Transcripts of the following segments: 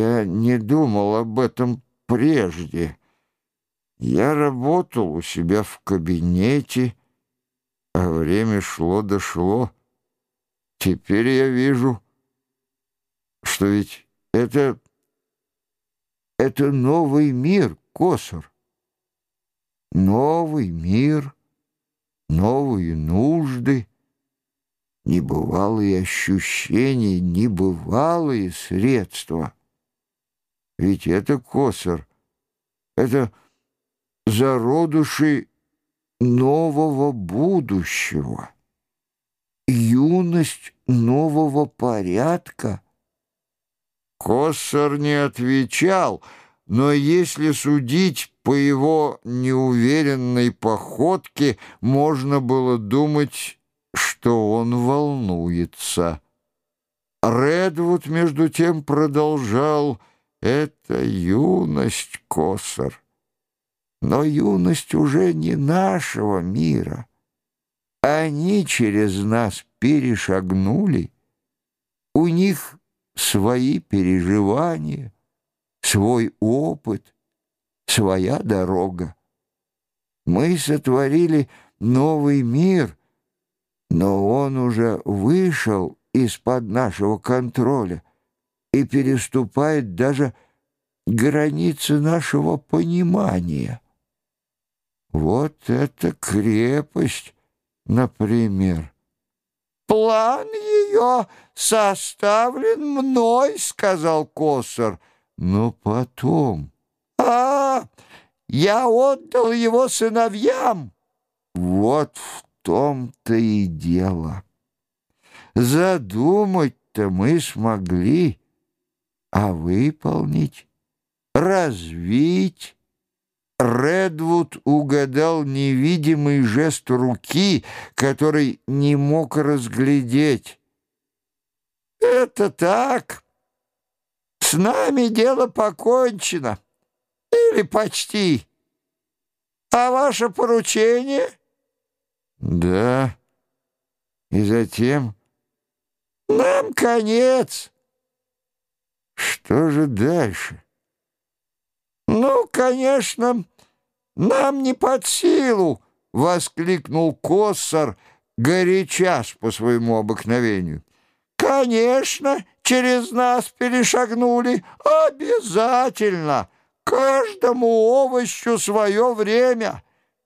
Я не думал об этом прежде. Я работал у себя в кабинете, а время шло-дошло. Теперь я вижу, что ведь это... это новый мир, Косор. Новый мир, новые нужды, небывалые ощущения, небывалые средства. Ведь это Косор, это зародыши нового будущего, юность нового порядка. Коссор не отвечал, но если судить по его неуверенной походке, можно было думать, что он волнуется. Редвуд, между тем, продолжал «Это юность, Коссор». Но юность уже не нашего мира. Они через нас перешагнули. У них свои переживания, свой опыт, своя дорога. Мы сотворили новый мир, но он уже вышел из-под нашего контроля и переступает даже границы нашего понимания. Вот это крепость, например. «План ее составлен мной», — сказал Косор. «Но потом...» «А, я отдал его сыновьям». Вот в том-то и дело. Задумать-то мы смогли, а выполнить, развить Редвуд угадал невидимый жест руки, который не мог разглядеть. «Это так. С нами дело покончено. Или почти. А ваше поручение?» «Да. И затем...» «Нам конец». «Что же дальше?» «Ну, конечно, нам не под силу!» — воскликнул Коссор, горячас по своему обыкновению. «Конечно, через нас перешагнули. Обязательно! Каждому овощу свое время.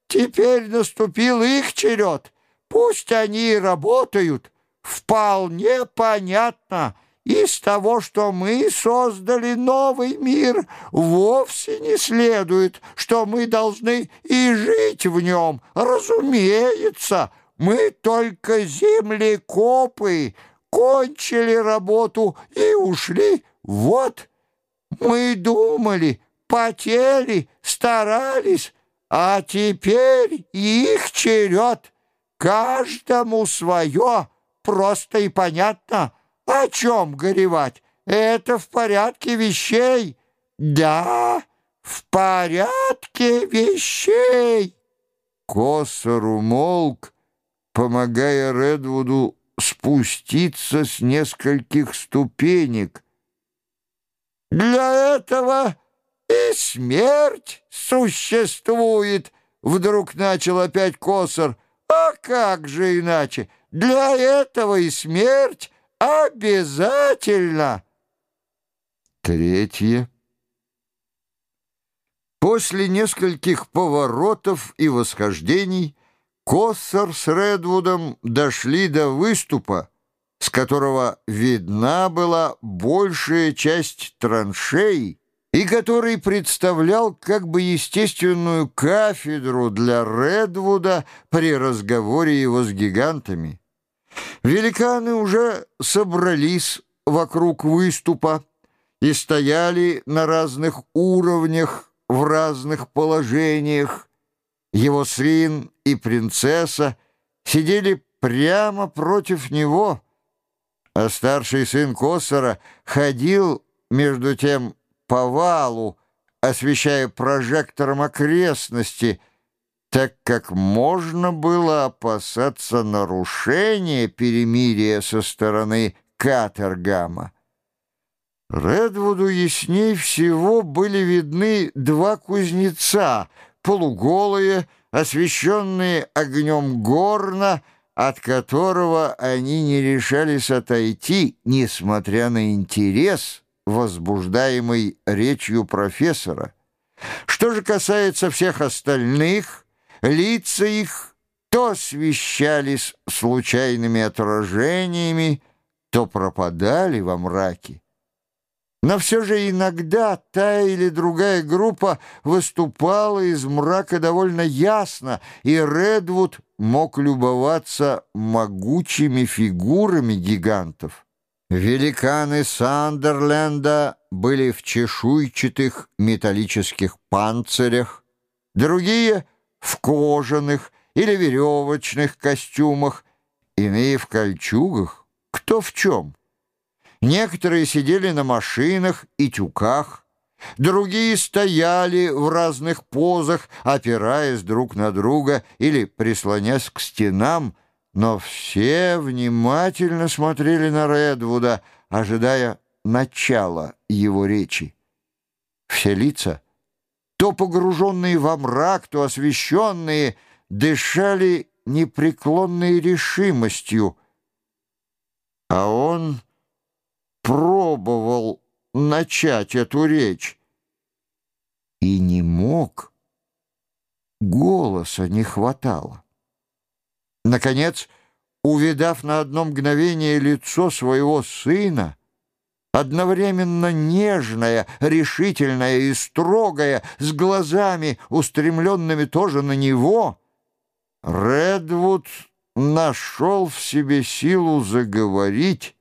Теперь наступил их черед. Пусть они и работают. Вполне понятно» из того, что мы создали новый мир, вовсе не следует, что мы должны и жить в нем. Разумеется, мы только землекопы, кончили работу и ушли. Вот, мы думали, потели, старались, а теперь их черед. Каждому свое, просто и понятно — о чем горевать? Это в порядке вещей. Да, в порядке вещей. Косор умолк, помогая Редвуду спуститься с нескольких ступенек. «Для этого и смерть существует!» Вдруг начал опять Косор. «А как же иначе? Для этого и смерть Обязательно! Третье. После нескольких поворотов и восхождений Коссор с Редвудом дошли до выступа, с которого видна была большая часть траншей и который представлял как бы естественную кафедру для Редвуда при разговоре его с гигантами. Великаны уже собрались вокруг выступа и стояли на разных уровнях, в разных положениях. Его сын и принцесса сидели прямо против него, а старший сын Коссора ходил, между тем, по валу, освещая прожектором окрестности — так как можно было опасаться нарушения перемирия со стороны Катергама. Редвуду ясней всего были видны два кузнеца, полуголые, освещенные огнем горна, от которого они не решались отойти, несмотря на интерес, возбуждаемый речью профессора. Что же касается всех остальных, лица их то освещались случайными отражениями, то пропадали во мраке. Но все же иногда та или другая группа выступала из мрака довольно ясно, и Редвуд мог любоваться могучими фигурами гигантов. Великаны Сандерленда были в чешуйчатых металлических панцирях, другие — в кожаных или веревочных костюмах, иные в кольчугах, кто в чем — Некоторые сидели на машинах и тюках, другие стояли в разных позах, опираясь друг на друга или прислонясь к стенам, но все внимательно смотрели на Редвуда, ожидая начала его речи. Все лица, то погруженные во мрак, то освещенные, дышали непреклонной решимостью, а он пробовал начать эту речь и не мог. Голоса не хватало. Наконец, увидав на одно мгновение лицо своего сына, одновременно нежное, решительное и строгое, с глазами, устремленными тоже на него, Редвуд нашел в себе силу заговорить,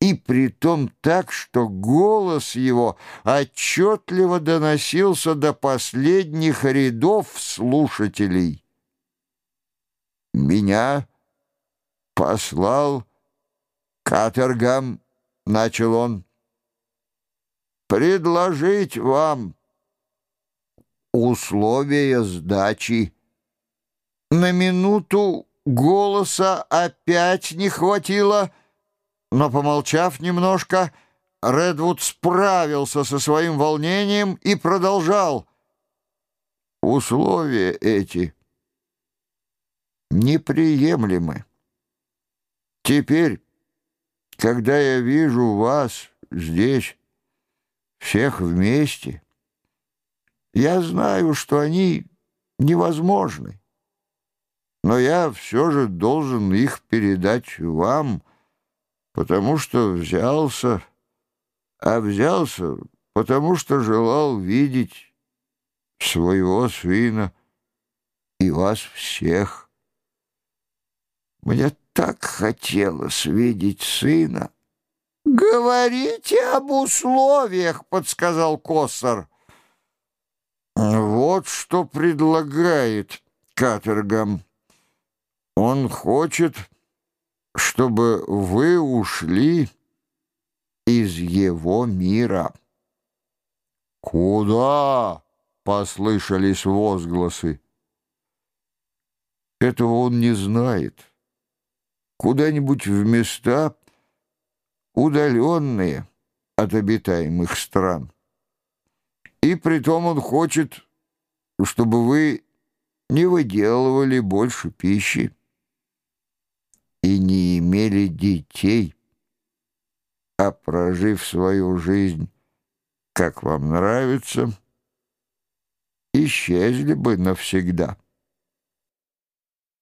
и притом так, что голос его отчетливо доносился до последних рядов слушателей. «Меня послал каторгам», — начал он, — «предложить вам условия сдачи». На минуту голоса опять не хватило — но, помолчав немножко, Редвуд справился со своим волнением и продолжал. «Условия эти неприемлемы. Теперь, когда я вижу вас здесь, всех вместе, я знаю, что они невозможны, но я все же должен их передать вам» потому что взялся, а взялся, потому что желал видеть своего сына и вас всех. Мне так хотелось видеть сына. «Говорите об условиях», — подсказал Коссор. «Вот что предлагает каторгам. Он хочет...» чтобы вы ушли из его мира. «Куда?» — послышались возгласы. Этого он не знает. Куда-нибудь в места, удаленные от обитаемых стран. И притом он хочет, чтобы вы не выделывали больше пищи и не имели детей, а прожив свою жизнь, как вам нравится, исчезли бы навсегда.